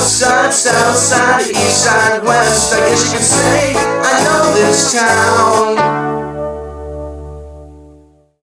North side, south side, east side, west. I guess you could say I know this town.